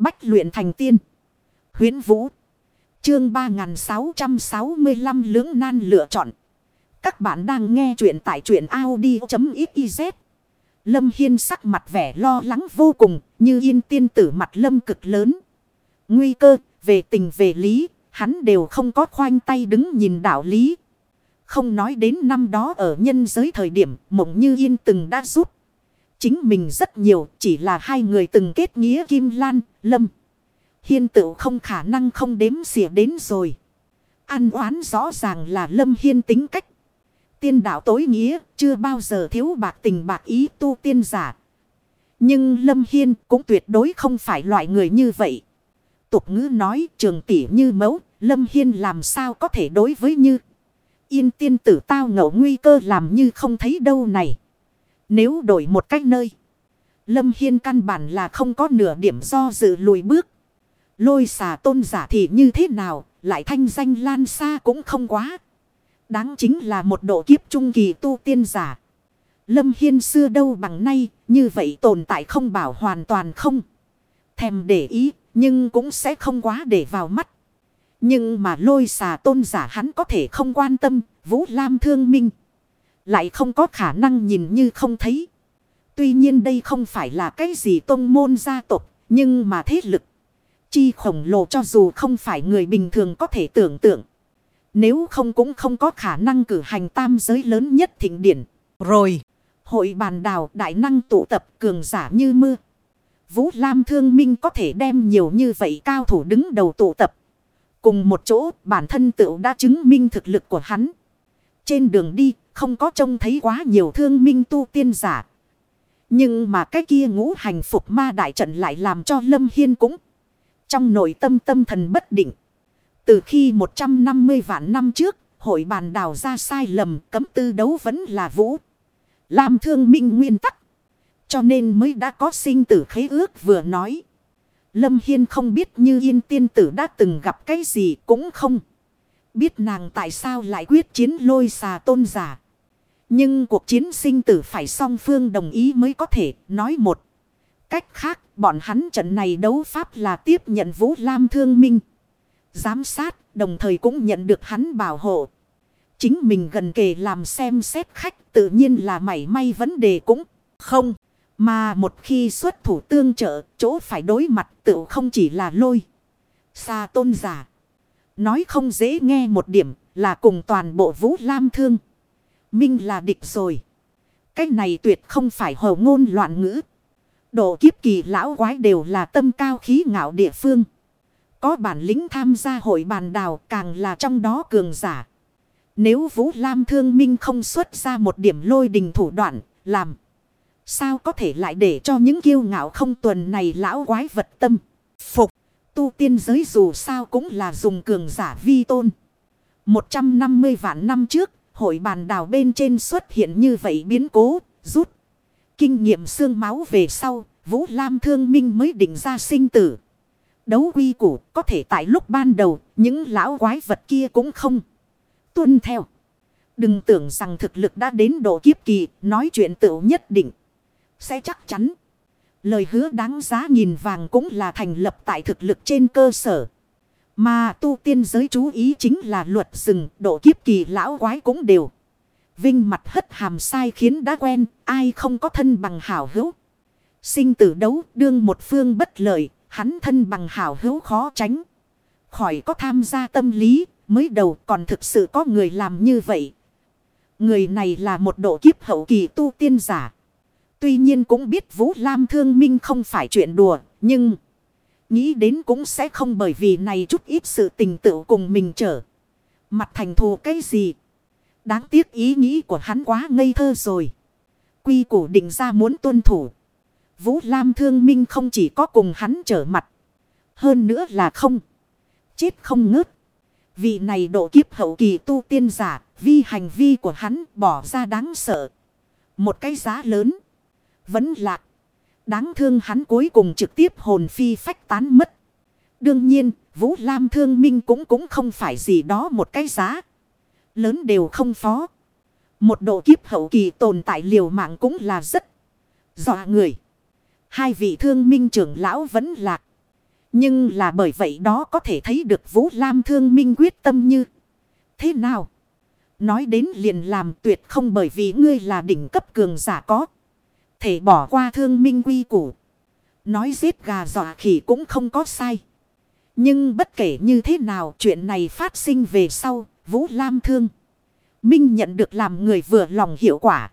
Bách luyện thành tiên. huyễn Vũ. Chương 3665 lưỡng nan lựa chọn. Các bạn đang nghe truyện tại truyện Audi.xyz. Lâm Hiên sắc mặt vẻ lo lắng vô cùng, như yên tiên tử mặt lâm cực lớn. Nguy cơ, về tình về lý, hắn đều không có khoanh tay đứng nhìn đạo lý. Không nói đến năm đó ở nhân giới thời điểm mộng như yên từng đã giúp. Chính mình rất nhiều, chỉ là hai người từng kết nghĩa Kim Lan, Lâm. Hiên tự không khả năng không đếm xỉa đến rồi. Ăn oán rõ ràng là Lâm Hiên tính cách. Tiên đạo tối nghĩa, chưa bao giờ thiếu bạc tình bạc ý tu tiên giả. Nhưng Lâm Hiên cũng tuyệt đối không phải loại người như vậy. Tục ngữ nói trường tỷ như mẫu, Lâm Hiên làm sao có thể đối với như. Yên tiên tử tao ngẫu nguy cơ làm như không thấy đâu này. Nếu đổi một cách nơi. Lâm Hiên căn bản là không có nửa điểm do dự lùi bước. Lôi xà tôn giả thì như thế nào, lại thanh danh lan xa cũng không quá. Đáng chính là một độ kiếp trung kỳ tu tiên giả. Lâm Hiên xưa đâu bằng nay, như vậy tồn tại không bảo hoàn toàn không. Thèm để ý, nhưng cũng sẽ không quá để vào mắt. Nhưng mà lôi xà tôn giả hắn có thể không quan tâm, Vũ Lam thương minh. Lại không có khả năng nhìn như không thấy. Tuy nhiên đây không phải là cái gì tôn môn gia tộc, nhưng mà thế lực. Chi khổng lồ cho dù không phải người bình thường có thể tưởng tượng. Nếu không cũng không có khả năng cử hành tam giới lớn nhất thịnh điển. Rồi, hội bàn đào đại năng tụ tập cường giả như mưa. Vũ Lam thương minh có thể đem nhiều như vậy cao thủ đứng đầu tụ tập. Cùng một chỗ bản thân tự đã chứng minh thực lực của hắn. Trên đường đi không có trông thấy quá nhiều thương minh tu tiên giả. Nhưng mà cái kia ngũ hành phục ma đại trận lại làm cho Lâm Hiên cũng trong nội tâm tâm thần bất định. Từ khi 150 vạn năm trước, hội bàn đào ra sai lầm cấm tư đấu vẫn là vũ. Làm thương minh nguyên tắc. Cho nên mới đã có sinh tử khế ước vừa nói. Lâm Hiên không biết như yên tiên tử đã từng gặp cái gì cũng không. Biết nàng tại sao lại quyết chiến lôi xà tôn giả. Nhưng cuộc chiến sinh tử phải song phương đồng ý mới có thể, nói một. Cách khác, bọn hắn trận này đấu pháp là tiếp nhận Vũ Lam thương minh. Giám sát, đồng thời cũng nhận được hắn bảo hộ. Chính mình gần kề làm xem xét khách, tự nhiên là mảy may vấn đề cũng không. Mà một khi xuất thủ tương trợ, chỗ phải đối mặt tự không chỉ là lôi. Xa tôn giả. Nói không dễ nghe một điểm là cùng toàn bộ vũ lam thương. Minh là địch rồi. Cái này tuyệt không phải hồ ngôn loạn ngữ. Độ kiếp kỳ lão quái đều là tâm cao khí ngạo địa phương. Có bản lĩnh tham gia hội bàn đào càng là trong đó cường giả. Nếu Vũ Lam thương minh không xuất ra một điểm lôi đình thủ đoạn, làm. Sao có thể lại để cho những kiêu ngạo không tuần này lão quái vật tâm. Phục, tu tiên giới dù sao cũng là dùng cường giả vi tôn. 150 vạn năm trước, hội bàn đào bên trên xuất hiện như vậy biến cố, rút. Kinh nghiệm xương máu về sau, Vũ Lam Thương Minh mới định ra sinh tử. Đấu quy củ có thể tại lúc ban đầu, những lão quái vật kia cũng không tuân theo. Đừng tưởng rằng thực lực đã đến độ kiếp kỳ, nói chuyện tựu nhất định. Sẽ chắc chắn. Lời hứa đáng giá nhìn vàng cũng là thành lập tại thực lực trên cơ sở. Mà tu tiên giới chú ý chính là luật rừng, độ kiếp kỳ lão quái cũng đều. Vinh mặt hất hàm sai khiến đã quen, ai không có thân bằng hảo hữu. Sinh tử đấu đương một phương bất lợi, hắn thân bằng hảo hữu khó tránh. Khỏi có tham gia tâm lý, mới đầu còn thực sự có người làm như vậy. Người này là một độ kiếp hậu kỳ tu tiên giả. Tuy nhiên cũng biết Vũ Lam thương minh không phải chuyện đùa, nhưng... Nghĩ đến cũng sẽ không bởi vì này chút ít sự tình tự cùng mình trở. Mặt thành thù cái gì? Đáng tiếc ý nghĩ của hắn quá ngây thơ rồi. Quy củ định ra muốn tuân thủ. Vũ Lam thương minh không chỉ có cùng hắn trở mặt. Hơn nữa là không. Chết không ngớt. Vị này độ kiếp hậu kỳ tu tiên giả. Vi hành vi của hắn bỏ ra đáng sợ. Một cái giá lớn. Vẫn lạc. Đáng thương hắn cuối cùng trực tiếp hồn phi phách tán mất. Đương nhiên, Vũ Lam thương minh cũng cũng không phải gì đó một cái giá. Lớn đều không phó. Một độ kiếp hậu kỳ tồn tại liều mạng cũng là rất dọa người. Hai vị thương minh trưởng lão vẫn lạc. Nhưng là bởi vậy đó có thể thấy được Vũ Lam thương minh quyết tâm như thế nào. Nói đến liền làm tuyệt không bởi vì ngươi là đỉnh cấp cường giả có. Thể bỏ qua thương minh quy củ. Nói giết gà dọa khỉ cũng không có sai. Nhưng bất kể như thế nào chuyện này phát sinh về sau, Vũ Lam thương. Minh nhận được làm người vừa lòng hiệu quả.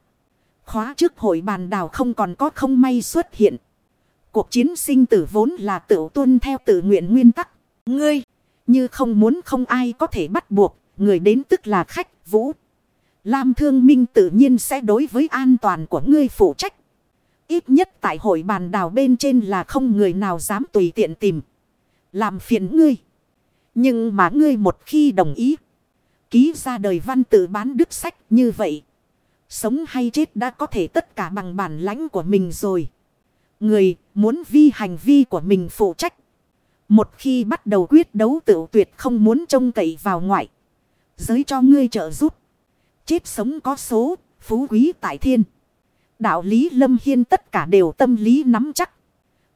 Khóa trước hội bàn đào không còn có không may xuất hiện. Cuộc chiến sinh tử vốn là tự tuân theo tự nguyện nguyên tắc. Ngươi, như không muốn không ai có thể bắt buộc, người đến tức là khách, Vũ. Lam Thương Minh tự nhiên sẽ đối với an toàn của ngươi phụ trách. Ít nhất tại hội bàn đào bên trên là không người nào dám tùy tiện tìm. Làm phiền ngươi. Nhưng mà ngươi một khi đồng ý. Ký ra đời văn tự bán đức sách như vậy. Sống hay chết đã có thể tất cả bằng bản lãnh của mình rồi. Người muốn vi hành vi của mình phụ trách. Một khi bắt đầu quyết đấu tự tuyệt không muốn trông cậy vào ngoại. Giới cho ngươi trợ giúp. Chết sống có số, phú quý tại thiên. Đạo lý lâm hiên tất cả đều tâm lý nắm chắc.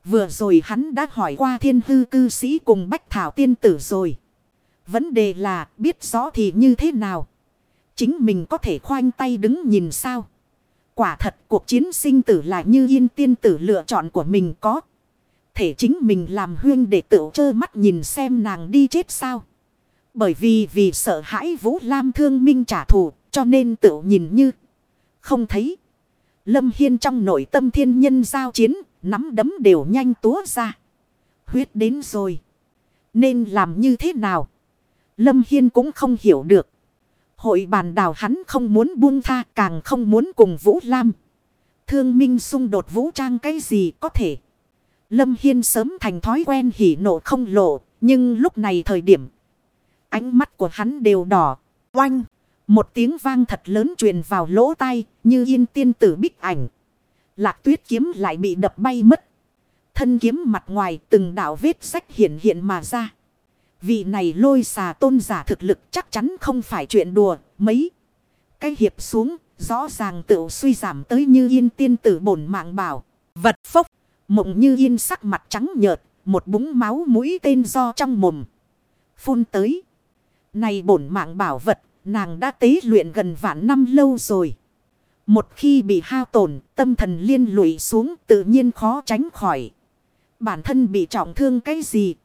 Vừa rồi hắn đã hỏi qua thiên hư cư sĩ cùng bách thảo tiên tử rồi. Vấn đề là, biết rõ thì như thế nào. Chính mình có thể khoanh tay đứng nhìn sao. Quả thật, cuộc chiến sinh tử là như yên tiên tử lựa chọn của mình có. Thể chính mình làm huyên để tự trơ mắt nhìn xem nàng đi chết sao. Bởi vì vì sợ hãi Vũ Lam thương minh trả thù, cho nên tự nhìn như không thấy. Lâm Hiên trong nội tâm thiên nhân giao chiến, nắm đấm đều nhanh túa ra. Huyết đến rồi. Nên làm như thế nào? Lâm Hiên cũng không hiểu được. Hội bàn đào hắn không muốn buông tha, càng không muốn cùng Vũ Lam. Thương minh xung đột vũ trang cái gì có thể. Lâm Hiên sớm thành thói quen hỉ nộ không lộ. Nhưng lúc này thời điểm. Ánh mắt của hắn đều đỏ. Oanh. Một tiếng vang thật lớn truyền vào lỗ tai. Như yên tiên tử bích ảnh. Lạc tuyết kiếm lại bị đập bay mất. Thân kiếm mặt ngoài từng đạo vết sách hiện hiện mà ra. Vị này lôi xà tôn giả thực lực chắc chắn không phải chuyện đùa. Mấy cái hiệp xuống, rõ ràng tự suy giảm tới như yên tiên tử bổn mạng bảo. Vật phốc. Mộng như yên sắc mặt trắng nhợt. Một búng máu mũi tên do trong mồm. Phun tới. Này bổn mạng bảo vật. Nàng đã tế luyện gần vạn năm lâu rồi. Một khi bị hao tổn, tâm thần liên lụy xuống tự nhiên khó tránh khỏi. Bản thân bị trọng thương cái gì?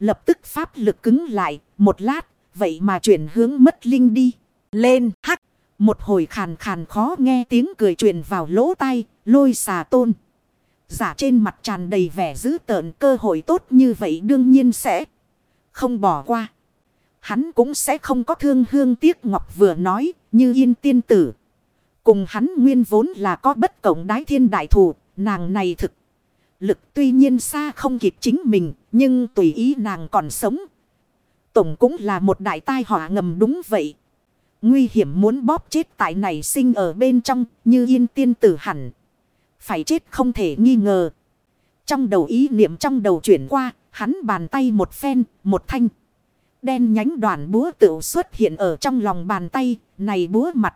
Lập tức pháp lực cứng lại, một lát, vậy mà chuyển hướng mất linh đi. Lên, hắc, một hồi khàn khàn khó nghe tiếng cười truyền vào lỗ tai, lôi xà tôn. Giả trên mặt tràn đầy vẻ dữ tợn cơ hội tốt như vậy đương nhiên sẽ không bỏ qua. Hắn cũng sẽ không có thương hương tiếc ngọc vừa nói như yên tiên tử. Cùng hắn nguyên vốn là có bất cộng đái thiên đại thủ, nàng này thực. Lực tuy nhiên xa không kịp chính mình, nhưng tùy ý nàng còn sống. Tổng cũng là một đại tai họa ngầm đúng vậy. Nguy hiểm muốn bóp chết tại này sinh ở bên trong, như yên tiên tử hẳn. Phải chết không thể nghi ngờ. Trong đầu ý niệm trong đầu chuyển qua, hắn bàn tay một phen, một thanh. Đen nhánh đoàn búa tự xuất hiện ở trong lòng bàn tay, này búa mặt.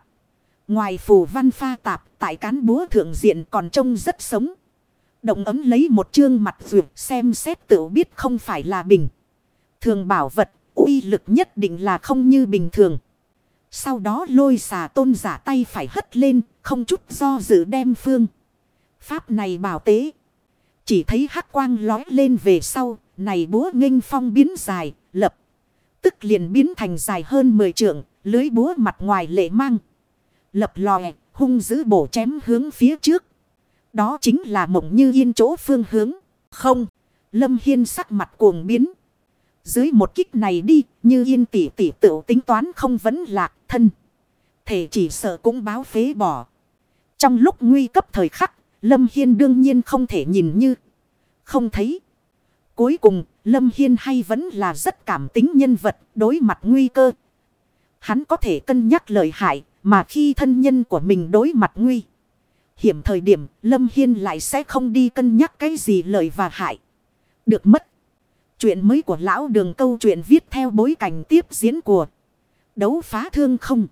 Ngoài phù văn pha tạp, tại cán búa thượng diện còn trông rất sống. Động ấm lấy một chương mặt vượt xem xét tự biết không phải là bình. Thường bảo vật, uy lực nhất định là không như bình thường. Sau đó lôi xà tôn giả tay phải hất lên, không chút do dự đem phương. Pháp này bảo tế. Chỉ thấy hắc quang lói lên về sau, này búa nghênh phong biến dài, lập. Tức liền biến thành dài hơn 10 trượng, lưới búa mặt ngoài lệ mang. Lập lòe, hung dữ bổ chém hướng phía trước. Đó chính là mộng như yên chỗ phương hướng. Không, Lâm Hiên sắc mặt cuồng biến. Dưới một kích này đi, như yên tỷ tỷ tự tính toán không vấn lạc thân. Thể chỉ sợ cũng báo phế bỏ. Trong lúc nguy cấp thời khắc, Lâm Hiên đương nhiên không thể nhìn như không thấy. Cuối cùng, Lâm Hiên hay vẫn là rất cảm tính nhân vật đối mặt nguy cơ. Hắn có thể cân nhắc lợi hại, mà khi thân nhân của mình đối mặt nguy. Hiểm thời điểm Lâm Hiên lại sẽ không đi cân nhắc cái gì lợi và hại. Được mất. Chuyện mới của lão đường câu chuyện viết theo bối cảnh tiếp diễn của đấu phá thương không.